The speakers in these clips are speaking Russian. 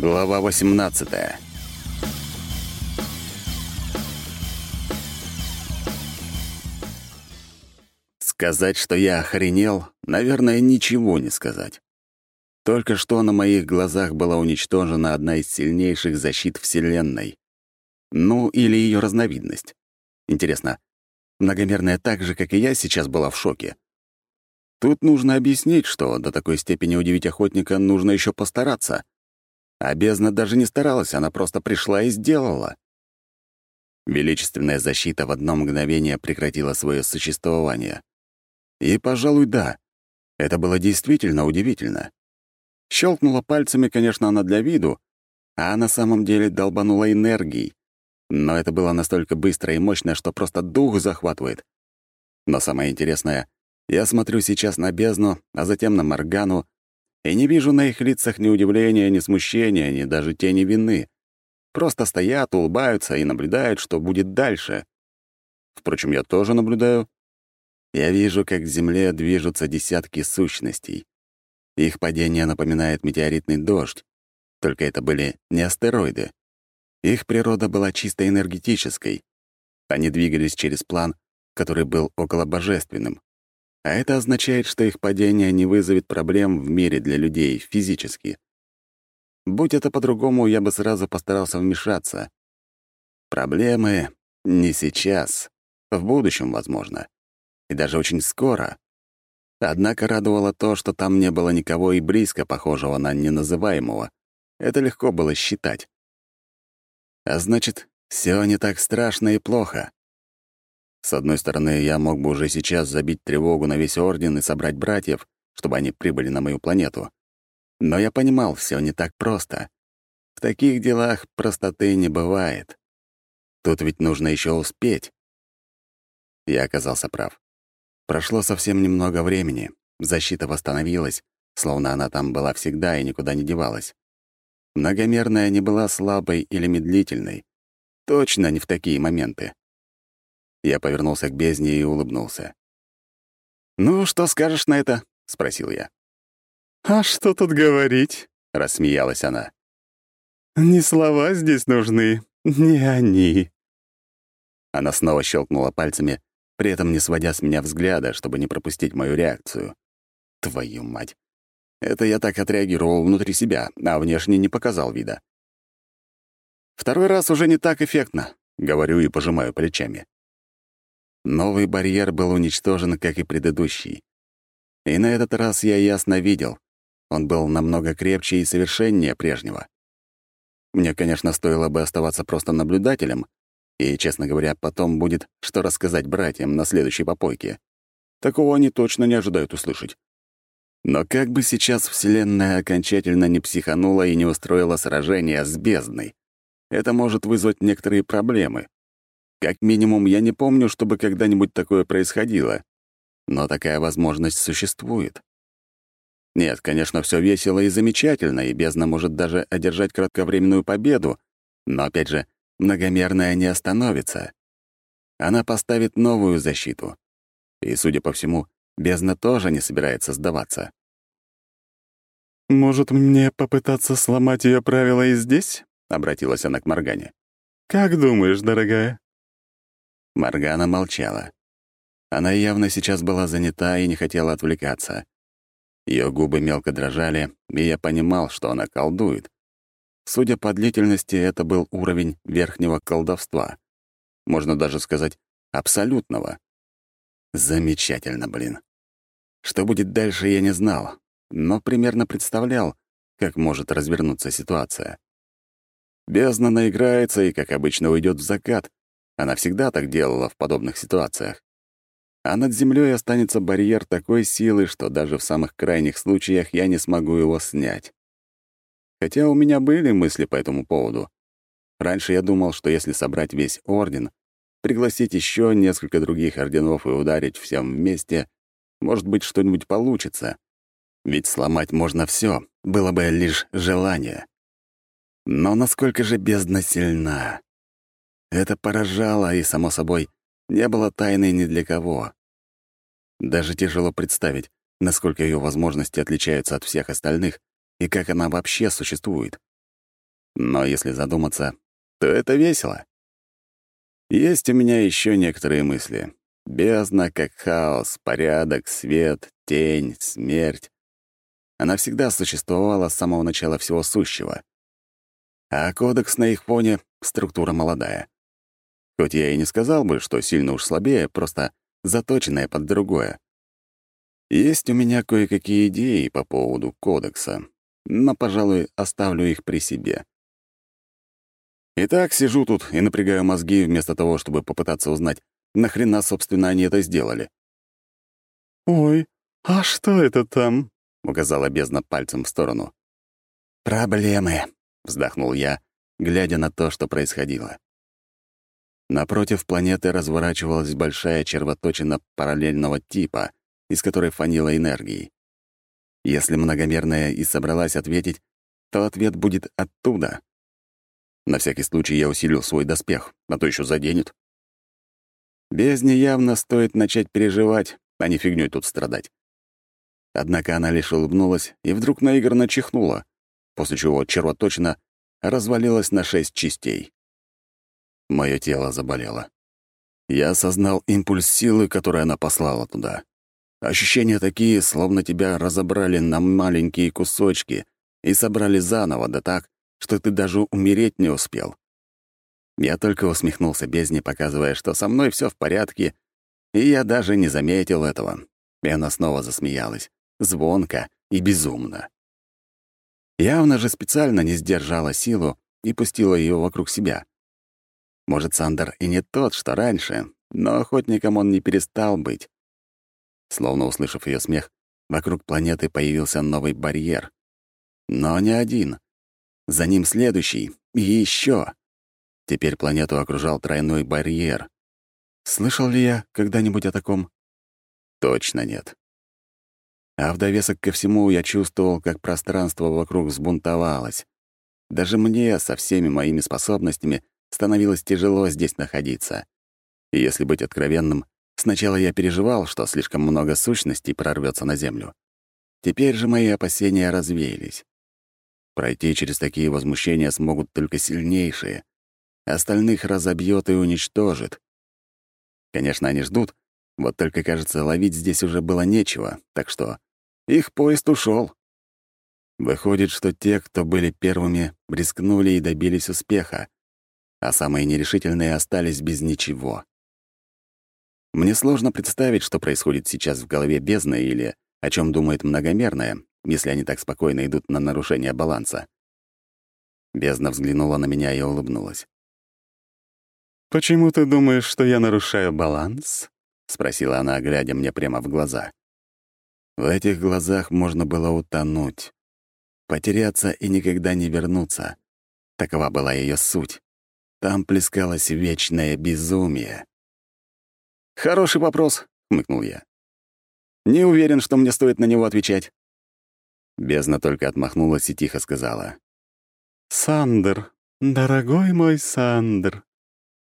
Глава 18 Сказать, что я охренел, наверное, ничего не сказать. Только что на моих глазах была уничтожена одна из сильнейших защит Вселенной. Ну, или ее разновидность. Интересно, многомерная так же, как и я, сейчас была в шоке. Тут нужно объяснить, что до такой степени удивить охотника нужно еще постараться. А бездна даже не старалась, она просто пришла и сделала. Величественная защита в одно мгновение прекратила свое существование. И, пожалуй, да, это было действительно удивительно. Щелкнула пальцами, конечно, она для виду, а на самом деле долбанула энергией. Но это было настолько быстро и мощно, что просто дух захватывает. Но самое интересное, я смотрю сейчас на бездну, а затем на Моргану, и не вижу на их лицах ни удивления, ни смущения, ни даже тени вины. Просто стоят, улыбаются и наблюдают, что будет дальше. Впрочем, я тоже наблюдаю. Я вижу, как к Земле движутся десятки сущностей. Их падение напоминает метеоритный дождь, только это были не астероиды. Их природа была чисто энергетической. Они двигались через план, который был около божественным. А это означает, что их падение не вызовет проблем в мире для людей физически. Будь это по-другому, я бы сразу постарался вмешаться. Проблемы не сейчас, в будущем, возможно. И даже очень скоро. Однако радовало то, что там не было никого и близко похожего на неназываемого. Это легко было считать. А значит, все не так страшно и плохо. С одной стороны, я мог бы уже сейчас забить тревогу на весь Орден и собрать братьев, чтобы они прибыли на мою планету. Но я понимал, все не так просто. В таких делах простоты не бывает. Тут ведь нужно еще успеть. Я оказался прав. Прошло совсем немного времени. Защита восстановилась, словно она там была всегда и никуда не девалась. Многомерная не была слабой или медлительной. Точно не в такие моменты. Я повернулся к бездне и улыбнулся. «Ну, что скажешь на это?» — спросил я. «А что тут говорить?» — рассмеялась она. «Не слова здесь нужны, не они». Она снова щелкнула пальцами, при этом не сводя с меня взгляда, чтобы не пропустить мою реакцию. Твою мать. Это я так отреагировал внутри себя, а внешне не показал вида. Второй раз уже не так эффектно, говорю и пожимаю плечами. Новый барьер был уничтожен, как и предыдущий. И на этот раз я ясно видел, он был намного крепче и совершеннее прежнего. Мне, конечно, стоило бы оставаться просто наблюдателем, и, честно говоря, потом будет, что рассказать братьям на следующей попойке. Такого они точно не ожидают услышать. Но как бы сейчас Вселенная окончательно не психанула и не устроила сражение с бездной, это может вызвать некоторые проблемы. Как минимум, я не помню, чтобы когда-нибудь такое происходило. Но такая возможность существует. Нет, конечно, все весело и замечательно, и бездна может даже одержать кратковременную победу, но, опять же, многомерная не остановится. Она поставит новую защиту. И, судя по всему, бездна тоже не собирается сдаваться. «Может, мне попытаться сломать ее правила и здесь?» — обратилась она к Моргане. «Как думаешь, дорогая?» Моргана молчала. Она явно сейчас была занята и не хотела отвлекаться. Ее губы мелко дрожали, и я понимал, что она колдует. Судя по длительности, это был уровень верхнего колдовства. Можно даже сказать, абсолютного. Замечательно, блин. Что будет дальше, я не знал, но примерно представлял, как может развернуться ситуация. Бездна наиграется и, как обычно, уйдет в закат, она всегда так делала в подобных ситуациях. А над землей останется барьер такой силы, что даже в самых крайних случаях я не смогу его снять. Хотя у меня были мысли по этому поводу. Раньше я думал, что если собрать весь орден, пригласить еще несколько других орденов и ударить всем вместе, может быть, что-нибудь получится. Ведь сломать можно все, было бы лишь желание. Но насколько же бездна сильна? Это поражало и, само собой, не было тайной ни для кого. Даже тяжело представить, насколько ее возможности отличаются от всех остальных и как она вообще существует. Но если задуматься, то это весело. Есть у меня еще некоторые мысли. Бездна как хаос, порядок, свет, тень, смерть. Она всегда существовала с самого начала всего сущего. А кодекс на их фоне — структура молодая. Хоть я и не сказал бы, что сильно уж слабее, просто заточенная под другое. Есть у меня кое-какие идеи по поводу кодекса, но, пожалуй, оставлю их при себе. Итак, сижу тут и напрягаю мозги вместо того, чтобы попытаться узнать, нахрена, собственно, они это сделали. «Ой, а что это там?» — указала бездна пальцем в сторону. «Проблемы», — вздохнул я, глядя на то, что происходило. Напротив планеты разворачивалась большая червоточина параллельного типа, из которой фанила энергией. Если многомерная и собралась ответить, то ответ будет оттуда. На всякий случай я усилил свой доспех, а то еще заденет. Бездне явно стоит начать переживать, а не фигнёй тут страдать. Однако она лишь улыбнулась и вдруг наигранно чихнула, после чего червоточина развалилась на шесть частей. Мое тело заболело. Я осознал импульс силы, который она послала туда. Ощущения такие, словно тебя разобрали на маленькие кусочки и собрали заново, да так, что ты даже умереть не успел. Я только усмехнулся бездне, показывая, что со мной все в порядке, и я даже не заметил этого. И она снова засмеялась, звонко и безумно. Явно же специально не сдержала силу и пустила ее вокруг себя. Может, Сандер и не тот, что раньше, но охотником он не перестал быть. Словно услышав ее смех, вокруг планеты появился новый барьер. Но не один. За ним следующий. И еще. Теперь планету окружал тройной барьер. Слышал ли я когда-нибудь о таком? Точно нет. А в довесок ко всему я чувствовал, как пространство вокруг взбунтовалось. Даже мне со всеми моими способностями становилось тяжело здесь находиться. И если быть откровенным, сначала я переживал, что слишком много сущностей прорвется на Землю. Теперь же мои опасения развеялись. Пройти через такие возмущения смогут только сильнейшие. Остальных разобьет и уничтожит. Конечно, они ждут, вот только, кажется, ловить здесь уже было нечего, так что их поезд ушел. Выходит, что те, кто были первыми, рискнули и добились успеха, а самые нерешительные остались без ничего. Мне сложно представить, что происходит сейчас в голове бездны или о чем думает многомерная, если они так спокойно идут на нарушение баланса. Бездна взглянула на меня и улыбнулась. «Почему ты думаешь, что я нарушаю баланс?» — спросила она, глядя мне прямо в глаза. В этих глазах можно было утонуть, потеряться и никогда не вернуться. Такова была ее суть. Там плескалось вечное безумие. «Хороший вопрос», — хмыкнул я. «Не уверен, что мне стоит на него отвечать». Бездна только отмахнулась и тихо сказала. «Сандер, дорогой мой Сандер,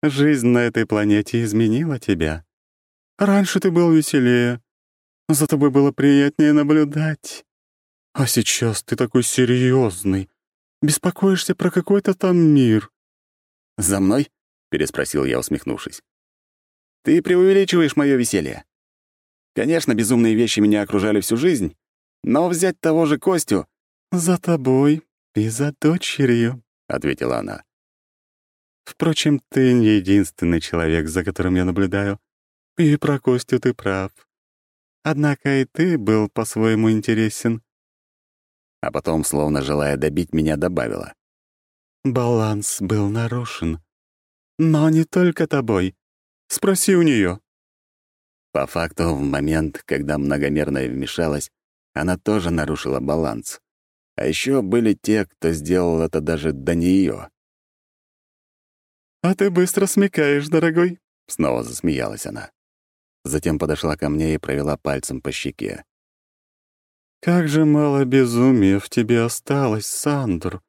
жизнь на этой планете изменила тебя. Раньше ты был веселее, за тобой было приятнее наблюдать. А сейчас ты такой серьезный, беспокоишься про какой-то там мир. «За мной?» — переспросил я, усмехнувшись. «Ты преувеличиваешь мое веселье. Конечно, безумные вещи меня окружали всю жизнь, но взять того же Костю...» «За тобой и за дочерью», — ответила она. «Впрочем, ты не единственный человек, за которым я наблюдаю. И про Костю ты прав. Однако и ты был по-своему интересен». А потом, словно желая добить меня, добавила. Баланс был нарушен. Но не только тобой. Спроси у нее. По факту, в момент, когда многомерная вмешалась, она тоже нарушила баланс. А еще были те, кто сделал это даже до нее. «А ты быстро смекаешь, дорогой», — снова засмеялась она. Затем подошла ко мне и провела пальцем по щеке. «Как же мало безумия в тебе осталось, Сандр.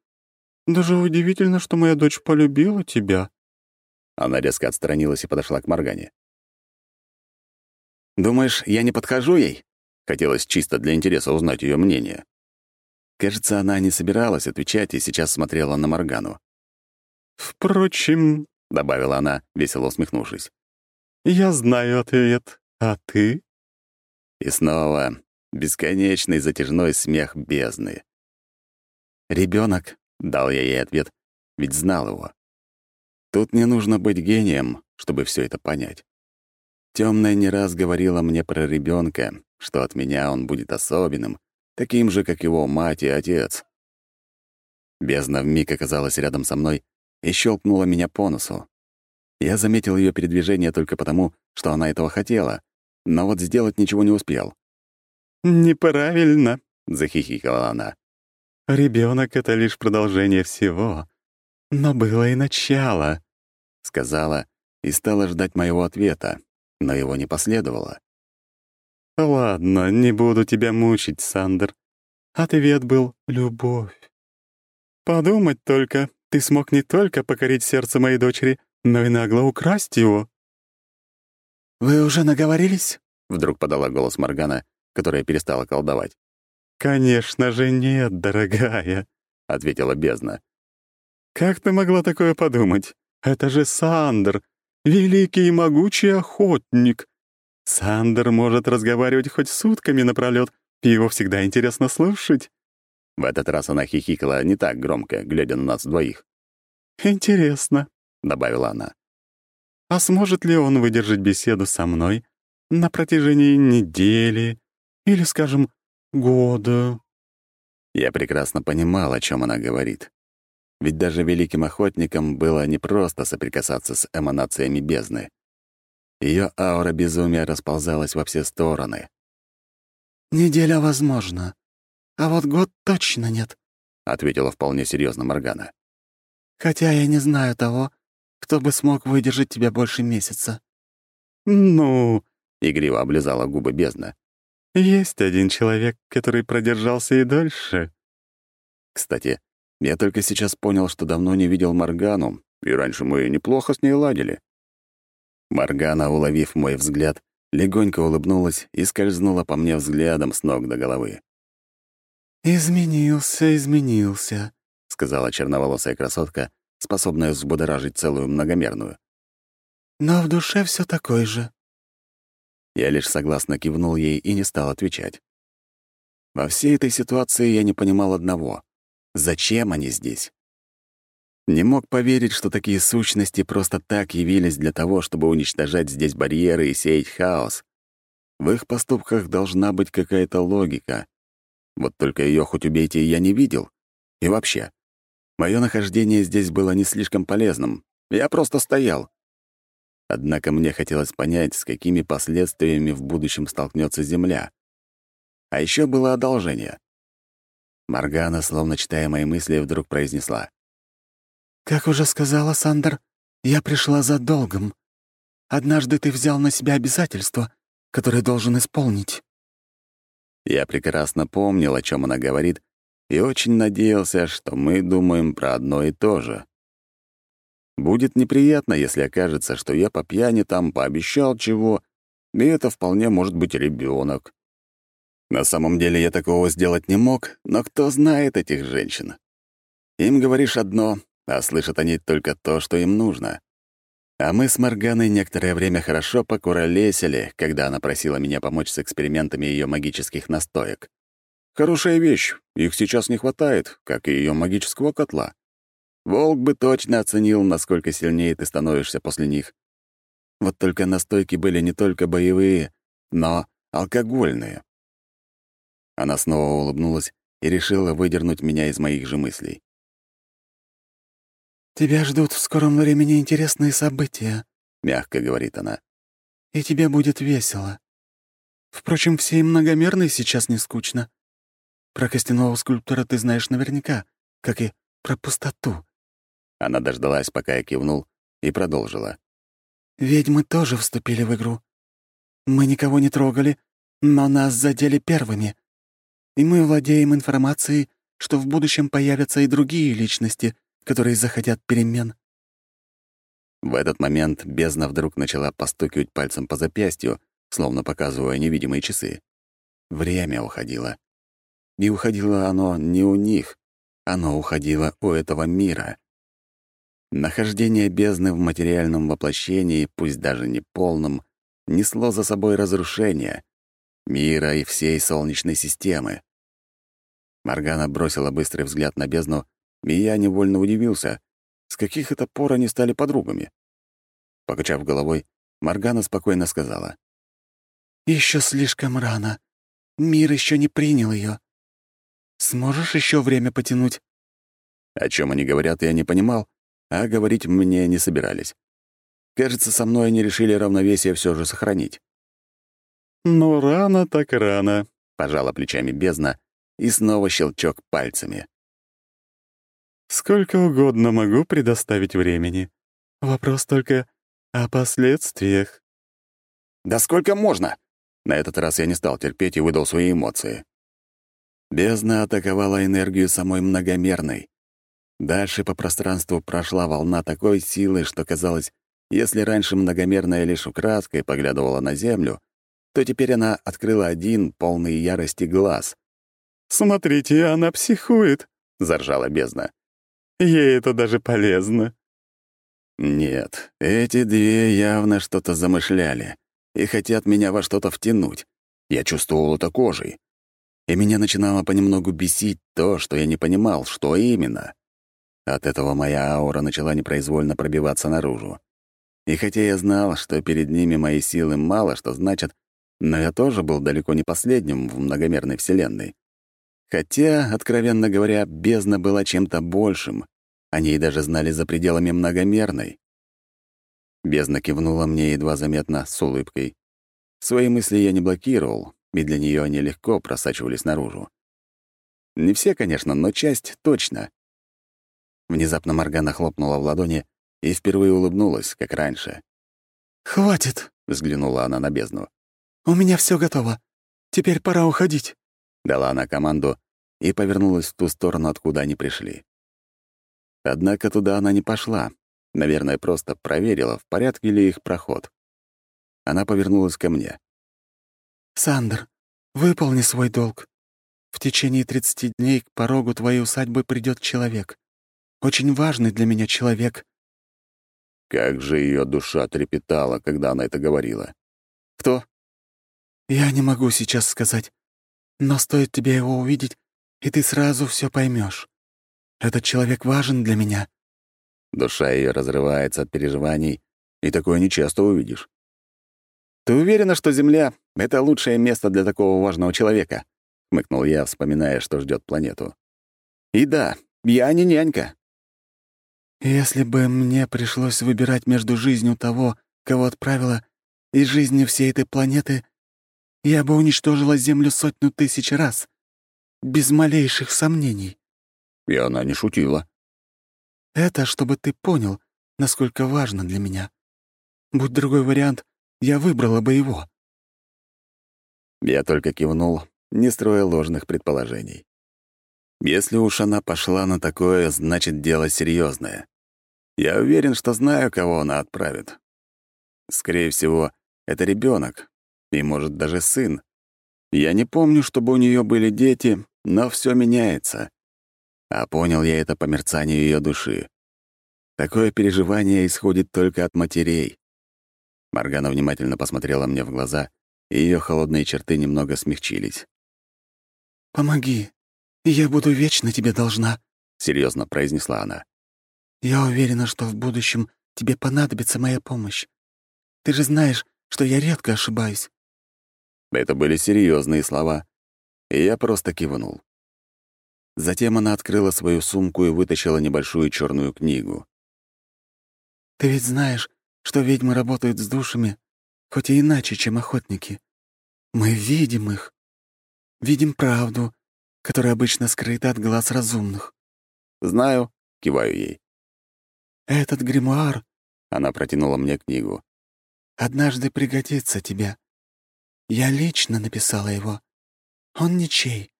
Даже удивительно, что моя дочь полюбила тебя». Она резко отстранилась и подошла к Моргане. «Думаешь, я не подхожу ей?» Хотелось чисто для интереса узнать ее мнение. Кажется, она не собиралась отвечать и сейчас смотрела на Моргану. «Впрочем», — добавила она, весело усмехнувшись, «я знаю ответ, а ты?» И снова бесконечный затяжной смех бездны. Ребенок, дал я ей ответ, ведь знал его. Тут не нужно быть гением, чтобы все это понять. Темная не раз говорила мне про ребенка, что от меня он будет особенным, таким же, как его мать и отец. Бездна вмиг оказалась рядом со мной и щелкнула меня по носу. Я заметил ее передвижение только потому, что она этого хотела, но вот сделать ничего не успел. «Неправильно», — захихикала она. Ребенок это лишь продолжение всего. Но было и начало», — сказала и стала ждать моего ответа, но его не последовало. «Ладно, не буду тебя мучить, Сандер. Ответ был «любовь». Подумать только, ты смог не только покорить сердце моей дочери, но и нагло украсть его». «Вы уже наговорились?» — вдруг подала голос Моргана, которая перестала колдовать. «Конечно же нет, дорогая», — ответила бездна. «Как ты могла такое подумать? Это же Сандер, великий и могучий охотник. Сандер может разговаривать хоть сутками напролёт, и его всегда интересно слушать». В этот раз она хихикала не так громко, глядя на нас двоих. «Интересно», — добавила она. «А сможет ли он выдержать беседу со мной на протяжении недели или, скажем, года». Я прекрасно понимал, о чем она говорит. Ведь даже великим охотникам было непросто соприкасаться с эманациями бездны. Ее аура безумия расползалась во все стороны. «Неделя возможно, а вот год точно нет», — ответила вполне серьезно Моргана. «Хотя я не знаю того, кто бы смог выдержать тебя больше месяца». «Ну...» — игриво облизала губы бездна. Есть один человек, который продержался и дольше. Кстати, я только сейчас понял, что давно не видел Моргану, и раньше мы неплохо с ней ладили. Моргана, уловив мой взгляд, легонько улыбнулась и скользнула по мне взглядом с ног до головы. «Изменился, изменился», — сказала черноволосая красотка, способная взбудоражить целую многомерную. «Но в душе все такой же. Я лишь согласно кивнул ей и не стал отвечать. Во всей этой ситуации я не понимал одного. Зачем они здесь? Не мог поверить, что такие сущности просто так явились для того, чтобы уничтожать здесь барьеры и сеять хаос. В их поступках должна быть какая-то логика. Вот только ее хоть убейте, я не видел. И вообще, мое нахождение здесь было не слишком полезным. Я просто стоял. Однако мне хотелось понять, с какими последствиями в будущем столкнется Земля. А еще было одолжение. Маргана, словно читая мои мысли, вдруг произнесла. «Как уже сказала Сандер, я пришла за долгом. Однажды ты взял на себя обязательство, которое должен исполнить». Я прекрасно помнил, о чем она говорит, и очень надеялся, что мы думаем про одно и то же. Будет неприятно, если окажется, что я по пьяни там пообещал чего, и это вполне может быть ребенок. На самом деле я такого сделать не мог, но кто знает этих женщин? Им говоришь одно, а слышат они только то, что им нужно. А мы с Морганой некоторое время хорошо покуролесили, когда она просила меня помочь с экспериментами ее магических настоек. Хорошая вещь, их сейчас не хватает, как и ее магического котла. Волк бы точно оценил, насколько сильнее ты становишься после них. Вот только настойки были не только боевые, но алкогольные. Она снова улыбнулась и решила выдернуть меня из моих же мыслей. «Тебя ждут в скором времени интересные события», — мягко говорит она. «И тебе будет весело. Впрочем, всей многомерной сейчас не скучно. Про костяного скульптора ты знаешь наверняка, как и про пустоту. Она дождалась, пока я кивнул, и продолжила. «Ведьмы тоже вступили в игру. Мы никого не трогали, но нас задели первыми. И мы владеем информацией, что в будущем появятся и другие личности, которые захотят перемен». В этот момент бездна вдруг начала постукивать пальцем по запястью, словно показывая невидимые часы. Время уходило. И уходило оно не у них, оно уходило у этого мира. Нахождение бездны в материальном воплощении, пусть даже не полном, несло за собой разрушение мира и всей Солнечной системы. Маргана бросила быстрый взгляд на бездну, и я невольно удивился, с каких это пор они стали подругами. Покачав головой, Маргана спокойно сказала. Еще слишком рано. Мир еще не принял ее. Сможешь еще время потянуть?» О чем они говорят, я не понимал, а говорить мне не собирались. Кажется, со мной они решили равновесие все же сохранить. «Ну, рано так рано», — пожала плечами бездна, и снова щелчок пальцами. «Сколько угодно могу предоставить времени. Вопрос только о последствиях». «Да сколько можно?» На этот раз я не стал терпеть и выдал свои эмоции. Бездна атаковала энергию самой многомерной. Дальше по пространству прошла волна такой силы, что казалось, если раньше многомерная лишь украдкой поглядывала на Землю, то теперь она открыла один, полный ярости глаз. «Смотрите, она психует», — заржала бездна. «Ей это даже полезно». Нет, эти две явно что-то замышляли и хотят меня во что-то втянуть. Я чувствовал это кожей. И меня начинало понемногу бесить то, что я не понимал, что именно. От этого моя аура начала непроизвольно пробиваться наружу. И хотя я знал, что перед ними мои силы мало что значат, но я тоже был далеко не последним в многомерной вселенной. Хотя, откровенно говоря, бездна была чем-то большим. Они даже знали за пределами многомерной. Бездна кивнула мне едва заметно, с улыбкой. Свои мысли я не блокировал, и для нее они легко просачивались наружу. Не все, конечно, но часть точно. Внезапно Моргана хлопнула в ладони и впервые улыбнулась, как раньше. «Хватит!» — взглянула она на бездну. «У меня все готово. Теперь пора уходить», — дала она команду и повернулась в ту сторону, откуда они пришли. Однако туда она не пошла, Наверное, просто проверила, в порядке ли их проход. Она повернулась ко мне. «Сандер, выполни свой долг. В течение 30 дней к порогу твоей усадьбы придет человек. Очень важный для меня человек». Как же ее душа трепетала, когда она это говорила. «Кто?» «Я не могу сейчас сказать. Но стоит тебе его увидеть, и ты сразу все поймешь. Этот человек важен для меня. Душа ее разрывается от переживаний, и такое нечасто увидишь. «Ты уверена, что Земля — это лучшее место для такого важного человека?» — хмыкнул я, вспоминая, что ждет планету. «И да, я не нянька». «Если бы мне пришлось выбирать между жизнью того, кого отправила, и жизнью всей этой планеты, я бы уничтожила Землю сотню тысяч раз, без малейших сомнений». И она не шутила. Это, чтобы ты понял, насколько важно для меня. Будь другой вариант, я выбрала бы его». Я только кивнул, не строя ложных предположений. Если уж она пошла на такое, значит, дело серьезное. Я уверен, что знаю, кого она отправит. Скорее всего, это ребенок, и, может, даже сын. Я не помню, чтобы у нее были дети, но все меняется. А понял я это по мерцанию ее души. Такое переживание исходит только от матерей. Маргана внимательно посмотрела мне в глаза, и ее холодные черты немного смягчились. «Помоги, я буду вечно тебе должна», — серьезно произнесла она. «Я уверена, что в будущем тебе понадобится моя помощь. Ты же знаешь, что я редко ошибаюсь». Это были серьезные слова, и я просто кивнул. Затем она открыла свою сумку и вытащила небольшую черную книгу. «Ты ведь знаешь, что ведьмы работают с душами, хоть и иначе, чем охотники. Мы видим их. Видим правду, которая обычно скрыта от глаз разумных». «Знаю», — киваю ей. «Этот гримуар...» — она протянула мне книгу. «Однажды пригодится тебе. Я лично написала его. Он ничей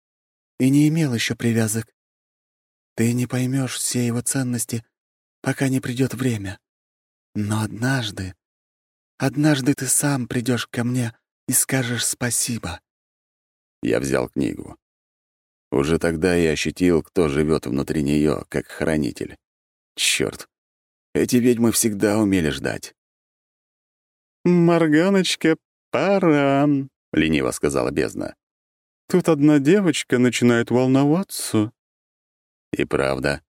и не имел еще привязок. Ты не поймешь все его ценности, пока не придет время. Но однажды, однажды ты сам придешь ко мне и скажешь спасибо. Я взял книгу. Уже тогда я ощутил, кто живет внутри нее, как хранитель. Черт, эти ведьмы всегда умели ждать. «Морганочка, пора», — лениво сказала бездна. «Тут одна девочка начинает волноваться». И правда,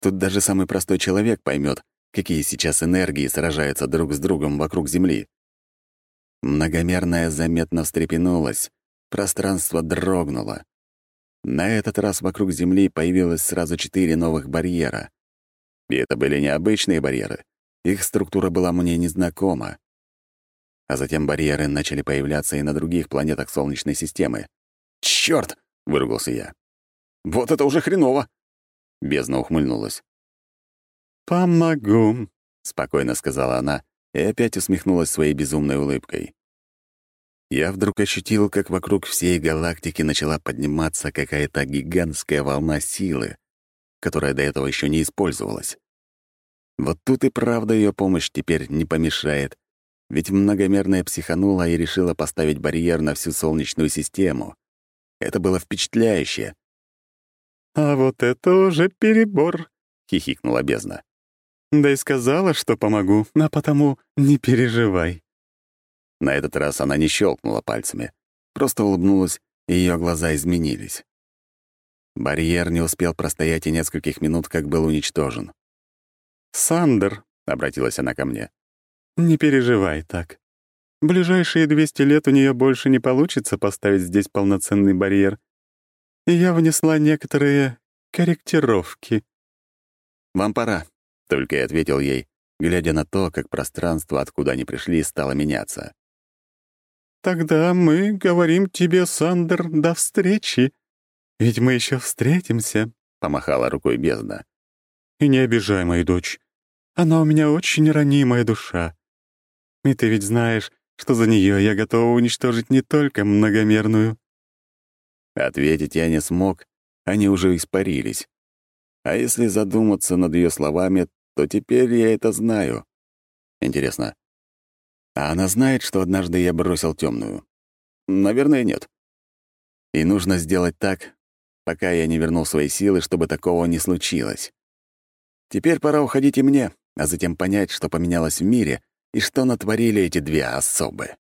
тут даже самый простой человек поймет, какие сейчас энергии сражаются друг с другом вокруг Земли. Многомерная заметно встрепенулась, пространство дрогнуло. На этот раз вокруг Земли появилось сразу четыре новых барьера. И это были необычные барьеры. Их структура была мне незнакома. А затем барьеры начали появляться и на других планетах Солнечной системы. «Чёрт!» — выругался я. «Вот это уже хреново!» Бездна ухмыльнулась. «Помогу», — спокойно сказала она и опять усмехнулась своей безумной улыбкой. Я вдруг ощутил, как вокруг всей галактики начала подниматься какая-то гигантская волна силы, которая до этого еще не использовалась. Вот тут и правда ее помощь теперь не помешает, ведь многомерная психанула и решила поставить барьер на всю Солнечную систему. Это было впечатляюще. «А вот это уже перебор», — хихикнула бездна. «Да и сказала, что помогу, а потому не переживай». На этот раз она не щелкнула пальцами, просто улыбнулась, и ее глаза изменились. Барьер не успел простоять и нескольких минут, как был уничтожен. «Сандер», — обратилась она ко мне, — «не переживай так. Ближайшие 200 лет у нее больше не получится поставить здесь полноценный барьер. И я внесла некоторые корректировки». «Вам пора», — только и ответил ей, глядя на то, как пространство, откуда они пришли, стало меняться. «Тогда мы говорим тебе, Сандер, до встречи», «Ведь мы еще встретимся», — помахала рукой бездна. «И не обижай мою дочь. Она у меня очень ранимая душа. И ты ведь знаешь, что за нее я готова уничтожить не только многомерную». Ответить я не смог, они уже испарились. А если задуматься над ее словами, то теперь я это знаю. Интересно, а она знает, что однажды я бросил темную? Наверное, нет. И нужно сделать так, пока я не вернул свои силы, чтобы такого не случилось. Теперь пора уходить и мне, а затем понять, что поменялось в мире и что натворили эти две особы.